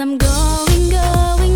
I'm going, going.